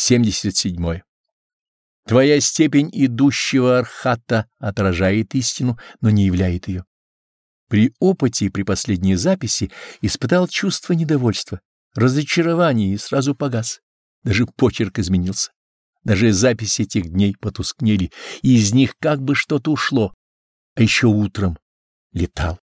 77. Твоя степень идущего архата отражает истину, но не являет ее. При опыте и при последней записи испытал чувство недовольства, разочарования и сразу погас. Даже почерк изменился. Даже записи этих дней потускнели, и из них как бы что-то ушло. А еще утром летал.